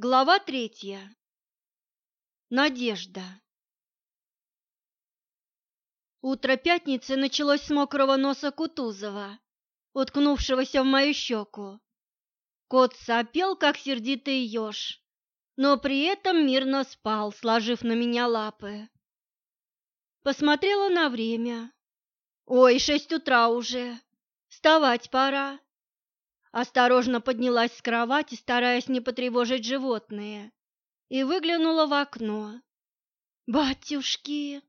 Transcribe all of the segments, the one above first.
Глава третья. Надежда. Утро пятницы началось с мокрого носа Кутузова, уткнувшегося в мою щеку. Кот сопел, как сердитый еж, но при этом мирно спал, сложив на меня лапы. Посмотрела на время. Ой, шесть утра уже. Вставать пора. Осторожно поднялась с кровати, стараясь не потревожить животные, и выглянула в окно. Батюшки!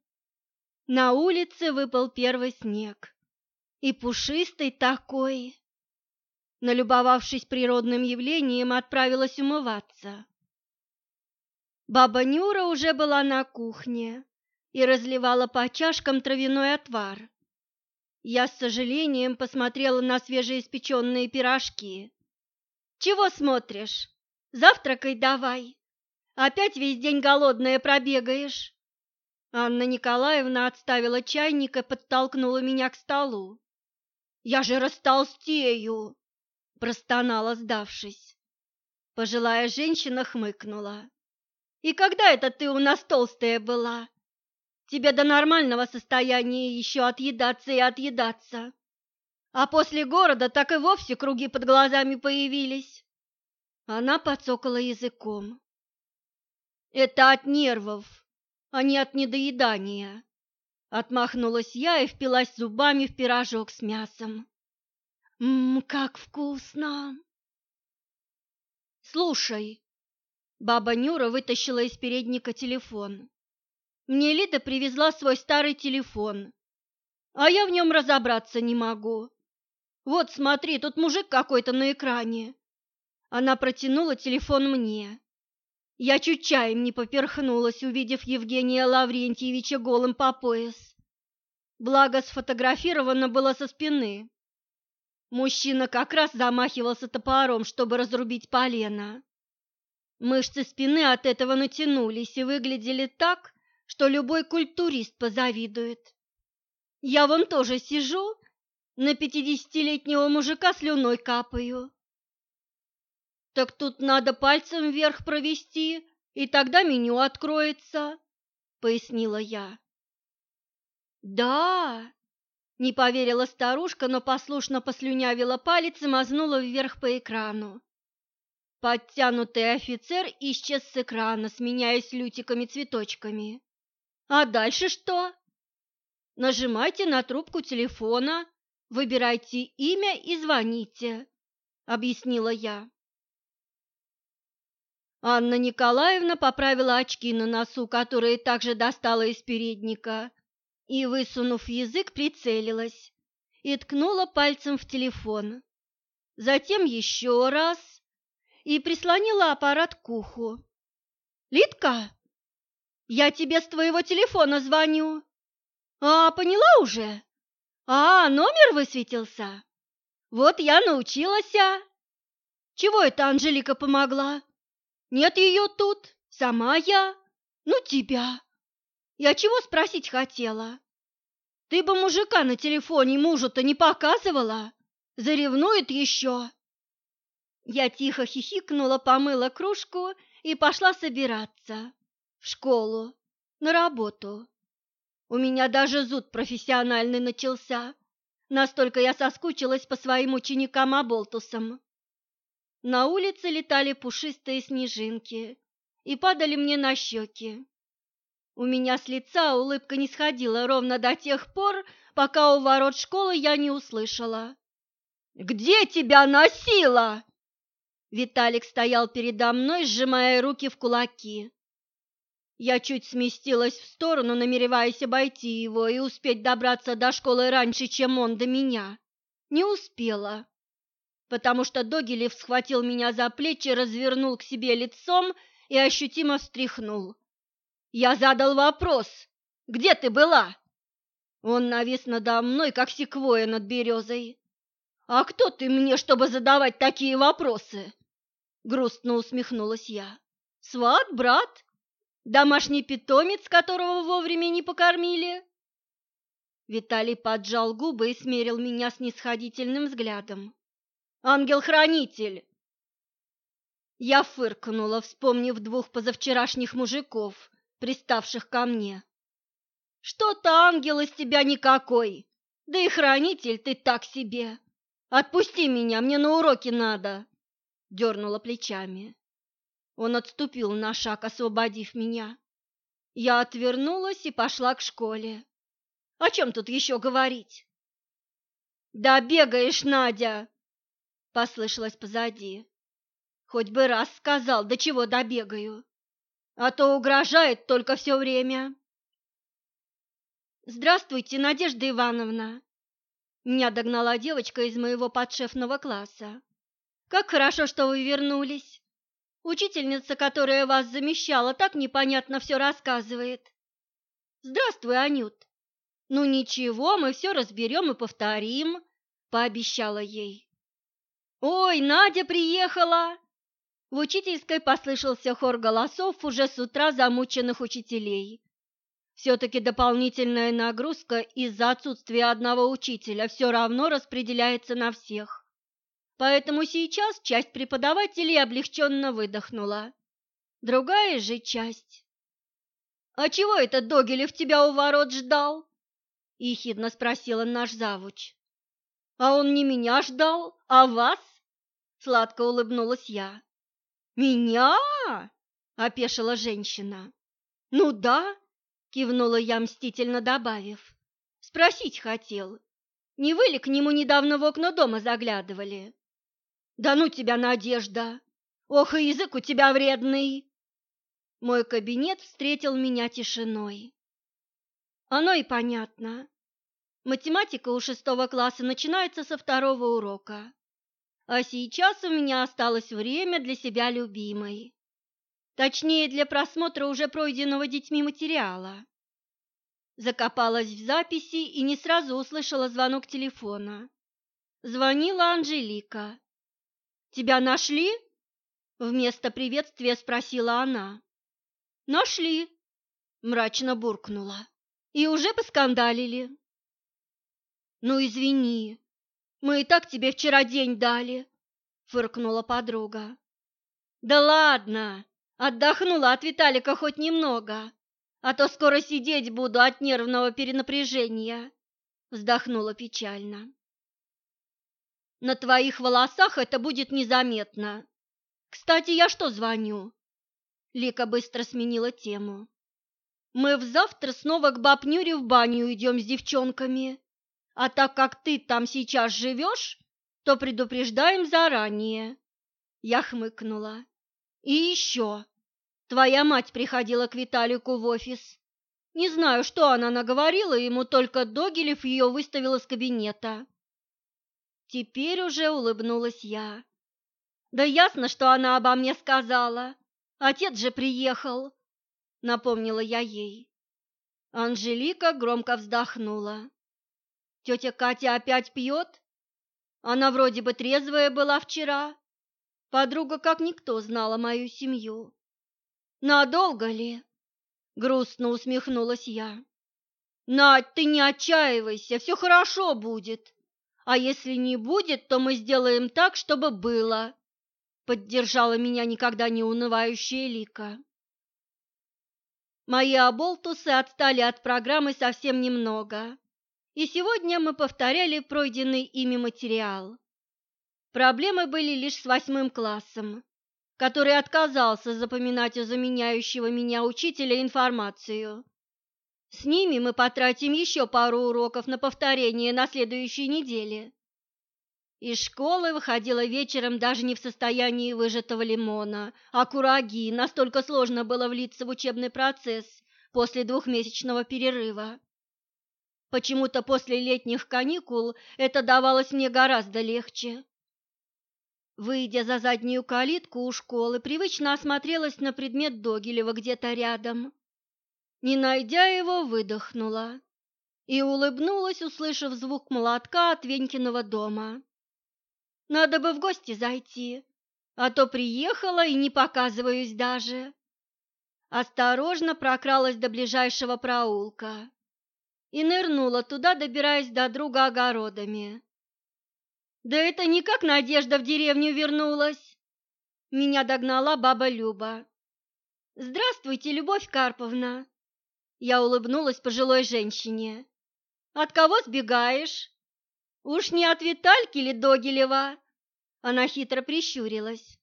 На улице выпал первый снег. И пушистый такой. Налюбовавшись природным явлением, отправилась умываться. Баба Нюра уже была на кухне и разливала по чашкам травяной отвар. Я с сожалением посмотрела на свежеиспеченные пирожки. «Чего смотришь? Завтракай давай. Опять весь день голодная пробегаешь». Анна Николаевна отставила чайник и подтолкнула меня к столу. «Я же растолстею!» – простонала, сдавшись. Пожилая женщина хмыкнула. «И когда это ты у нас толстая была? Тебе до нормального состояния еще отъедаться и отъедаться. А после города так и вовсе круги под глазами появились. Она подсокала языком. Это от нервов, а не от недоедания. Отмахнулась я и впилась зубами в пирожок с мясом. Ммм, как вкусно! Слушай, баба Нюра вытащила из передника телефон. Мне Лида привезла свой старый телефон, а я в нем разобраться не могу. Вот смотри, тут мужик какой-то на экране. Она протянула телефон мне. Я чуть чаем не поперхнулась, увидев Евгения Лаврентьевича голым по пояс. Благо сфотографировано было со спины. Мужчина как раз замахивался топором, чтобы разрубить полено. Мышцы спины от этого натянулись и выглядели так, что любой культурист позавидует. Я вон тоже сижу, на пятидесятилетнего мужика слюной капаю. Так тут надо пальцем вверх провести, и тогда меню откроется, пояснила я. Да, не поверила старушка, но послушно послюнявила палец и мазнула вверх по экрану. Подтянутый офицер исчез с экрана, сменяясь лютиками-цветочками. А дальше что? Нажимайте на трубку телефона, выбирайте имя и звоните, объяснила я. Анна Николаевна поправила очки на носу, которые также достала из передника, и, высунув язык, прицелилась и ткнула пальцем в телефон. Затем еще раз и прислонила аппарат к уху. «Литка, я тебе с твоего телефона звоню. А, поняла уже? А, номер высветился? Вот я научилась. Чего это Анжелика помогла? Нет ее тут, сама я. Ну тебя. Я чего спросить хотела? Ты бы мужика на телефоне мужу-то не показывала? Заревнует еще. Я тихо хихикнула, помыла кружку и пошла собираться в школу, на работу. У меня даже зуд профессиональный начался. Настолько я соскучилась по своим ученикам-оболтусам. На улице летали пушистые снежинки и падали мне на щеки. У меня с лица улыбка не сходила ровно до тех пор, пока у ворот школы я не услышала. «Где тебя носила?» Виталик стоял передо мной, сжимая руки в кулаки. Я чуть сместилась в сторону, намереваясь обойти его и успеть добраться до школы раньше, чем он до меня. Не успела, потому что Догилев схватил меня за плечи, развернул к себе лицом и ощутимо встряхнул. Я задал вопрос. «Где ты была?» Он навис надо мной, как секвоя над березой. «А кто ты мне, чтобы задавать такие вопросы?» Грустно усмехнулась я. «Сват, брат?» Домашний питомец, которого вовремя не покормили? Виталий поджал губы и смерил меня снисходительным взглядом. Ангел-хранитель. Я фыркнула, вспомнив двух позавчерашних мужиков, приставших ко мне. Что-то ангел из тебя никакой, да и хранитель ты так себе. Отпусти меня, мне на уроки надо, дернула плечами. Он отступил на шаг, освободив меня. Я отвернулась и пошла к школе. О чем тут еще говорить? «Да бегаешь, Надя!» — послышалось позади. Хоть бы раз сказал, до чего добегаю, а то угрожает только все время. «Здравствуйте, Надежда Ивановна!» Меня догнала девочка из моего подшефного класса. «Как хорошо, что вы вернулись! Учительница, которая вас замещала, так непонятно все рассказывает. Здравствуй, Анют! Ну ничего, мы все разберем и повторим», — пообещала ей. «Ой, Надя приехала!» В учительской послышался хор голосов уже с утра замученных учителей. Все-таки дополнительная нагрузка из-за отсутствия одного учителя все равно распределяется на всех. Поэтому сейчас часть преподавателей облегченно выдохнула. Другая же часть. «А чего этот Догилев тебя у ворот ждал?» – ехидно спросила наш завуч. «А он не меня ждал, а вас?» – сладко улыбнулась я. «Меня?» – опешила женщина. «Ну да, кивнула я мстительно добавив. Спросить хотел. Не вы ли к нему недавно в окна дома заглядывали? Да ну тебя, Надежда! Ох, и язык у тебя вредный! Мой кабинет встретил меня тишиной. Оно и понятно. Математика у шестого класса начинается со второго урока. А сейчас у меня осталось время для себя любимой. Точнее, для просмотра уже пройденного детьми материала. Закопалась в записи и не сразу услышала звонок телефона. Звонила Анжелика. «Тебя нашли?» Вместо приветствия спросила она. «Нашли», — мрачно буркнула. «И уже поскандалили». «Ну, извини, мы и так тебе вчера день дали», — фыркнула подруга. «Да ладно!» Отдохнула от Виталика хоть немного, а то скоро сидеть буду от нервного перенапряжения, вздохнула печально. На твоих волосах это будет незаметно. Кстати, я что звоню? Лика быстро сменила тему. Мы в завтра снова к бабнюре в баню идем с девчонками. А так как ты там сейчас живешь, то предупреждаем заранее. Я хмыкнула. И еще. Твоя мать приходила к Виталику в офис. Не знаю, что она наговорила ему, только Догилев ее выставил из кабинета. Теперь уже улыбнулась я. Да ясно, что она обо мне сказала. Отец же приехал, напомнила я ей. Анжелика громко вздохнула. Тетя Катя опять пьет? Она вроде бы трезвая была вчера. Подруга как никто знала мою семью. Надолго ли? Грустно усмехнулась я. Надь, ты не отчаивайся, все хорошо будет. А если не будет, то мы сделаем так, чтобы было. Поддержала меня никогда не унывающая Лика. Мои оболтусы отстали от программы совсем немного, и сегодня мы повторяли пройденный ими материал. Проблемы были лишь с восьмым классом, который отказался запоминать у заменяющего меня учителя информацию. С ними мы потратим еще пару уроков на повторение на следующей неделе. Из школы выходила вечером даже не в состоянии выжатого лимона, а кураги, настолько сложно было влиться в учебный процесс после двухмесячного перерыва. Почему-то после летних каникул это давалось мне гораздо легче. Выйдя за заднюю калитку у школы, привычно осмотрелась на предмет Догилева где-то рядом. Не найдя его, выдохнула и улыбнулась, услышав звук молотка от Венькиного дома. Надо бы в гости зайти, а то приехала и не показываюсь даже. Осторожно прокралась до ближайшего проулка и нырнула туда, добираясь до друга огородами. Да это никак Надежда в деревню вернулась. Меня догнала баба Люба. «Здравствуйте, Любовь Карповна!» Я улыбнулась пожилой женщине. «От кого сбегаешь? Уж не от Витальки ли Догилева?» Она хитро прищурилась.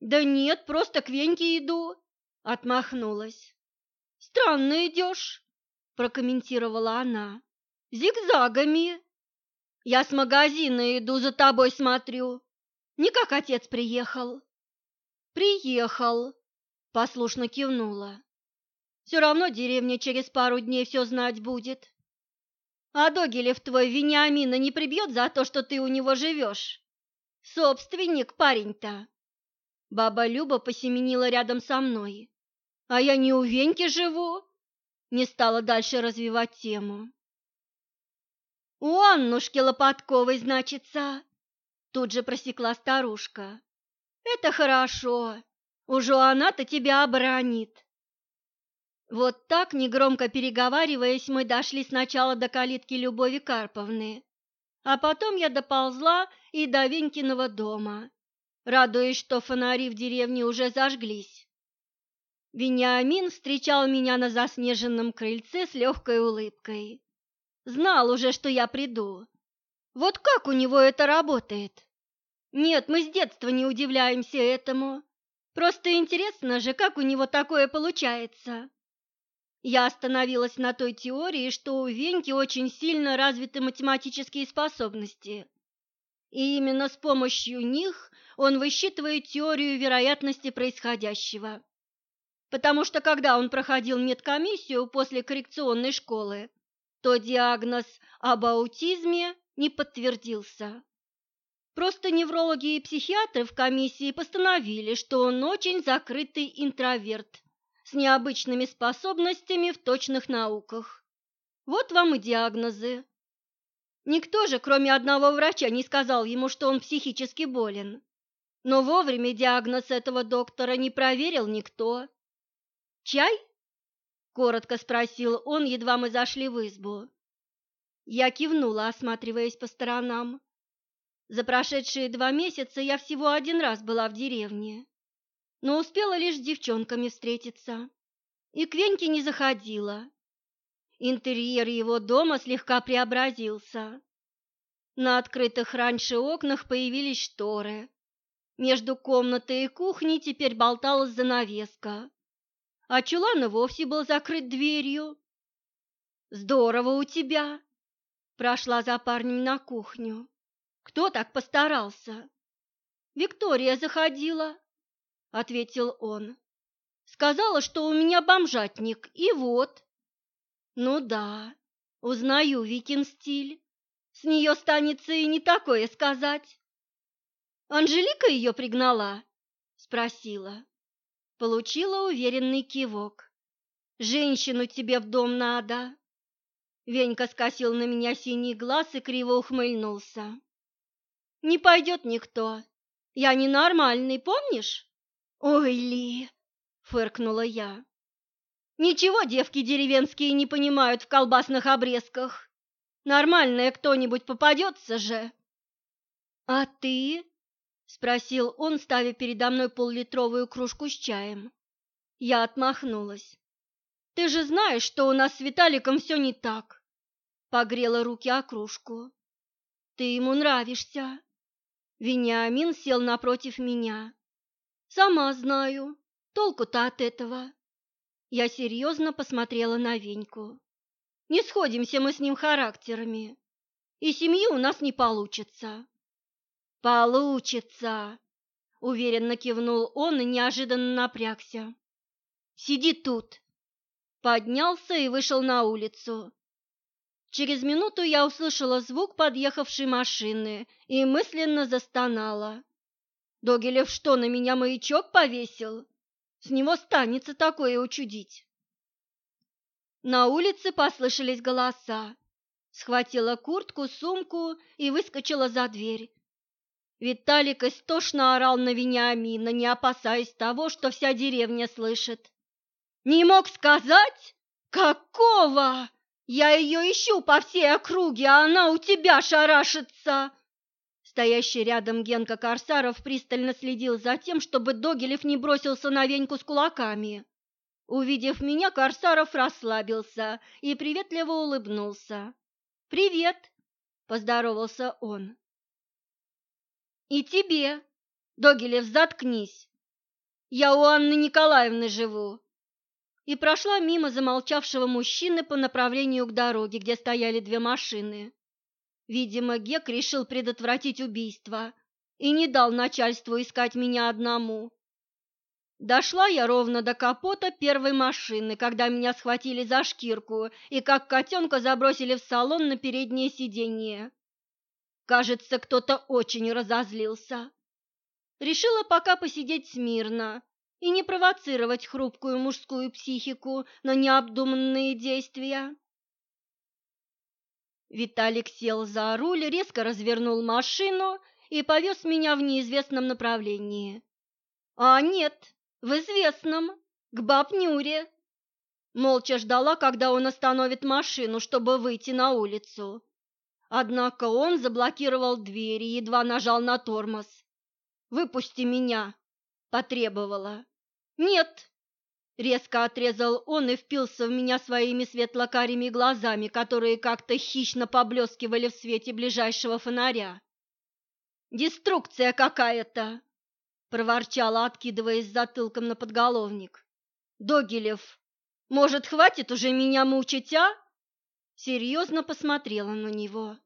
«Да нет, просто к Веньке иду», — отмахнулась. «Странно идешь», — прокомментировала она. «Зигзагами». «Я с магазина иду, за тобой смотрю. Не как отец приехал». «Приехал», — послушно кивнула. «Все равно деревня через пару дней все знать будет. А Догилев твой Вениамина не прибьет за то, что ты у него живешь? Собственник парень-то». Баба Люба посеменила рядом со мной. «А я не у Веньки живу?» Не стала дальше развивать тему. «У Аннушки Лопатковой, значится!» Тут же просекла старушка. «Это хорошо. Уже она-то тебя оборонит». Вот так, негромко переговариваясь, мы дошли сначала до калитки Любови Карповны, а потом я доползла и до Венькиного дома радуясь, что фонари в деревне уже зажглись. Вениамин встречал меня на заснеженном крыльце с легкой улыбкой. Знал уже, что я приду. Вот как у него это работает? Нет, мы с детства не удивляемся этому. Просто интересно же, как у него такое получается. Я остановилась на той теории, что у Веньки очень сильно развиты математические способности. И именно с помощью них он высчитывает теорию вероятности происходящего. Потому что когда он проходил медкомиссию после коррекционной школы, то диагноз об аутизме не подтвердился. Просто неврологи и психиатры в комиссии постановили, что он очень закрытый интроверт с необычными способностями в точных науках. Вот вам и диагнозы. Никто же, кроме одного врача, не сказал ему, что он психически болен. Но вовремя диагноз этого доктора не проверил никто. «Чай?» – коротко спросил он, едва мы зашли в избу. Я кивнула, осматриваясь по сторонам. За прошедшие два месяца я всего один раз была в деревне, но успела лишь с девчонками встретиться. И к Веньке не заходила. Интерьер его дома слегка преобразился. На открытых раньше окнах появились шторы, между комнатой и кухней теперь болталась занавеска, а чулан и вовсе был закрыт дверью. «Здорово у тебя!» Прошла за парнем на кухню. «Кто так постарался?» «Виктория заходила», — ответил он. «Сказала, что у меня бомжатник, и вот». «Ну да, узнаю Викин стиль. С нее станется и не такое сказать». Анжелика ее пригнала? Спросила. Получила уверенный кивок. Женщину тебе в дом надо. Венька скосил на меня синий глаз и криво ухмыльнулся. Не пойдет никто. Я ненормальный, помнишь? Ой, Ли, фыркнула я. Ничего девки деревенские не понимают в колбасных обрезках. Нормальная кто-нибудь попадется же. А ты? спросил он, ставя передо мной поллитровую кружку с чаем. Я отмахнулась. Ты же знаешь, что у нас с Виталиком все не так. Погрела руки о кружку. Ты ему нравишься. Вениамин сел напротив меня. Сама знаю. Толку-то от этого. Я серьезно посмотрела на Веньку. Не сходимся мы с ним характерами, и семьи у нас не получится. Получится, уверенно кивнул он и неожиданно напрягся. Сиди тут. Поднялся и вышел на улицу. Через минуту я услышала звук подъехавшей машины и мысленно застонала. Догилев что, на меня маячок повесил? С него станется такое учудить. На улице послышались голоса. Схватила куртку, сумку и выскочила за дверь. Виталик истошно орал на Вениамина, не опасаясь того, что вся деревня слышит. «Не мог сказать? Какого? Я ее ищу по всей округе, а она у тебя шарашится!» Стоящий рядом Генка Корсаров пристально следил за тем, чтобы Догилев не бросился на Веньку с кулаками. Увидев меня, Корсаров расслабился и приветливо улыбнулся. «Привет!» – поздоровался он. «И тебе!» «Догилев, заткнись! Я у Анны Николаевны живу!» И прошла мимо замолчавшего мужчины по направлению к дороге, где стояли две машины. Видимо, Гек решил предотвратить убийство и не дал начальству искать меня одному. Дошла я ровно до капота первой машины, когда меня схватили за шкирку и как котенка забросили в салон на переднее сиденье. Кажется, кто-то очень разозлился. Решила пока посидеть смирно и не провоцировать хрупкую мужскую психику на необдуманные действия. Виталик сел за руль, резко развернул машину и повез меня в неизвестном направлении. А нет, в известном, к бабнюре. Молча ждала, когда он остановит машину, чтобы выйти на улицу. Однако он заблокировал дверь и едва нажал на тормоз. «Выпусти меня!» – потребовала. «Нет!» – резко отрезал он и впился в меня своими светлокарими глазами, которые как-то хищно поблескивали в свете ближайшего фонаря. «Деструкция какая-то!» проворчала, откидываясь затылком на подголовник. Догилев, может, хватит уже меня мучить, а? Серьезно посмотрела на него.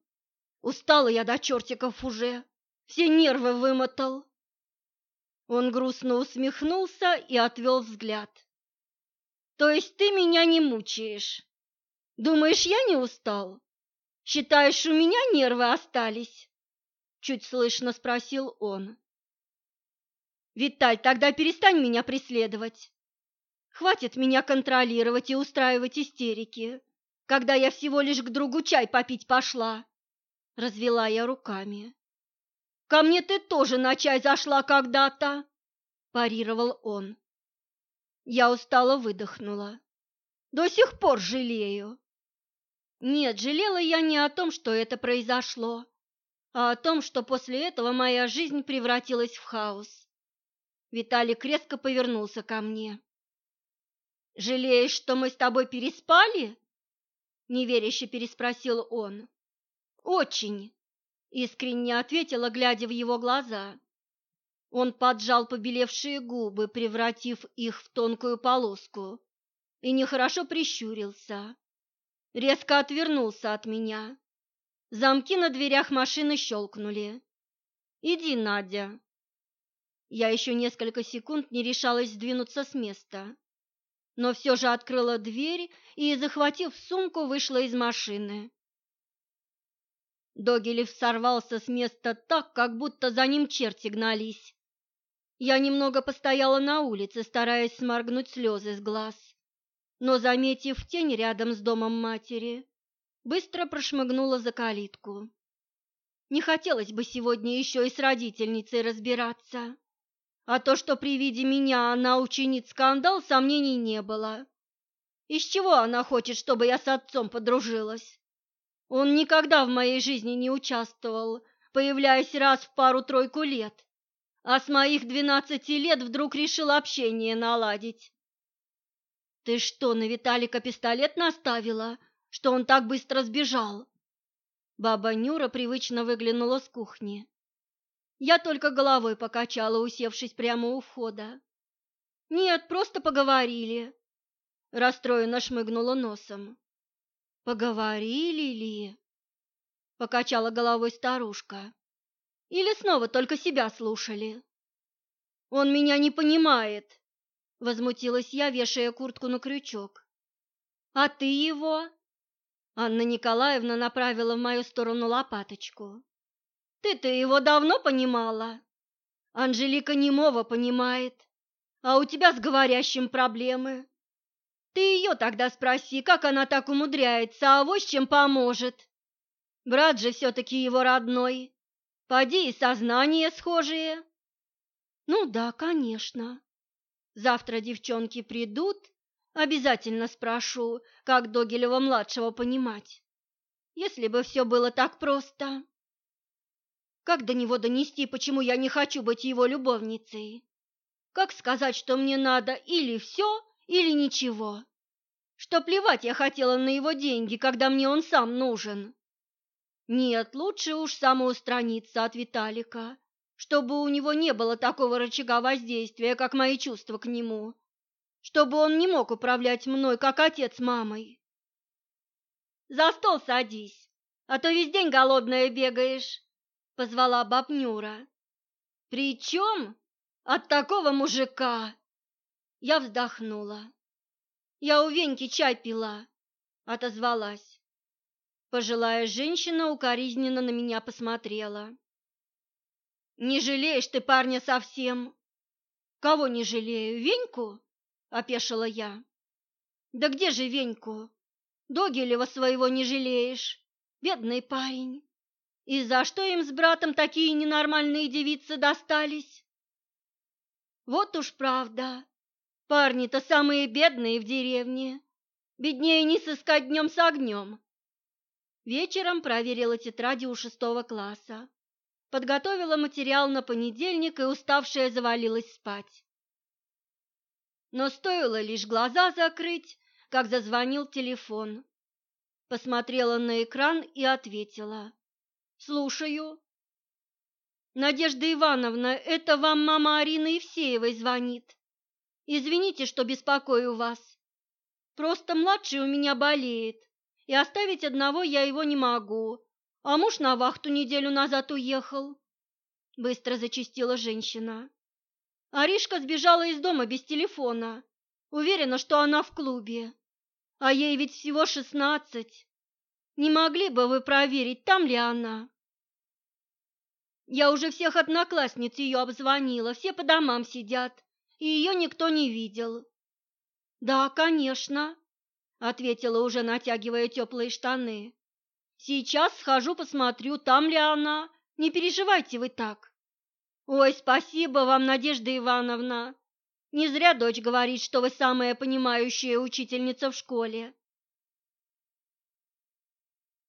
Устала я до чертиков уже, все нервы вымотал. Он грустно усмехнулся и отвел взгляд. То есть ты меня не мучаешь? Думаешь, я не устал? Считаешь, у меня нервы остались? Чуть слышно спросил он. Виталь, тогда перестань меня преследовать. Хватит меня контролировать и устраивать истерики, когда я всего лишь к другу чай попить пошла. Развела я руками. Ко мне ты тоже на чай зашла когда-то, парировал он. Я устало выдохнула. До сих пор жалею. Нет, жалела я не о том, что это произошло, а о том, что после этого моя жизнь превратилась в хаос. Виталик резко повернулся ко мне. «Жалеешь, что мы с тобой переспали?» Неверяще переспросил он. «Очень», — искренне ответила, глядя в его глаза. Он поджал побелевшие губы, превратив их в тонкую полоску, и нехорошо прищурился. Резко отвернулся от меня. Замки на дверях машины щелкнули. «Иди, Надя», я еще несколько секунд не решалась сдвинуться с места, но все же открыла дверь и, захватив сумку, вышла из машины. Догилев сорвался с места так, как будто за ним черти гнались. Я немного постояла на улице, стараясь сморгнуть слезы с глаз, но, заметив тень рядом с домом матери, быстро прошмыгнула за калитку. Не хотелось бы сегодня еще и с родительницей разбираться. А то, что при виде меня она учинит скандал, сомнений не было. Из чего она хочет, чтобы я с отцом подружилась? Он никогда в моей жизни не участвовал, появляясь раз в пару-тройку лет, а с моих двенадцати лет вдруг решил общение наладить. Ты что, на Виталика пистолет наставила, что он так быстро сбежал? Баба Нюра привычно выглянула с кухни. Я только головой покачала, усевшись прямо у входа. «Нет, просто поговорили», — расстроенно шмыгнула носом. «Поговорили ли?» — покачала головой старушка. «Или снова только себя слушали?» «Он меня не понимает», — возмутилась я, вешая куртку на крючок. «А ты его?» Анна Николаевна направила в мою сторону лопаточку. Ты-то его давно понимала? Анжелика немого понимает, а у тебя с говорящим проблемы. Ты ее тогда спроси, как она так умудряется, а с чем поможет. Брат же все-таки его родной. Поди и сознание схожие. Ну да, конечно. Завтра девчонки придут, обязательно спрошу, как Догилева-младшего понимать. Если бы все было так просто. Как до него донести, почему я не хочу быть его любовницей? Как сказать, что мне надо или все, или ничего? Что плевать я хотела на его деньги, когда мне он сам нужен? Нет, лучше уж самоустраниться от Виталика, чтобы у него не было такого рычага воздействия, как мои чувства к нему, чтобы он не мог управлять мной, как отец мамой. «За стол садись, а то весь день голодная бегаешь», — позвала бабнюра. «При чем? От такого мужика!» Я вздохнула. «Я у Веньки чай пила», — отозвалась. Пожилая женщина укоризненно на меня посмотрела. Не жалеешь ты парня совсем? Кого не жалею? Веньку? Опешила я. Да где же Веньку? Догилева своего не жалеешь. Бедный парень. И за что им с братом такие ненормальные девицы достались? Вот уж правда. Парни-то самые бедные в деревне. Беднее не сыскать днем с огнем. Вечером проверила тетради у шестого класса подготовила материал на понедельник и уставшая завалилась спать. Но стоило лишь глаза закрыть, как зазвонил телефон. Посмотрела на экран и ответила. «Слушаю». «Надежда Ивановна, это вам мама Арины Евсеевой звонит. Извините, что беспокою вас. Просто младший у меня болеет, и оставить одного я его не могу. А муж на вахту неделю назад уехал. Быстро зачастила женщина. Аришка сбежала из дома без телефона. Уверена, что она в клубе. А ей ведь всего шестнадцать. Не могли бы вы проверить, там ли она? Я уже всех одноклассниц ее обзвонила, все по домам сидят, и ее никто не видел. Да, конечно, ответила уже, натягивая теплые штаны. Сейчас схожу посмотрю, там ли она. Не переживайте вы так. Ой, спасибо вам, Надежда Ивановна. Не зря дочь говорит, что вы самая понимающая учительница в школе.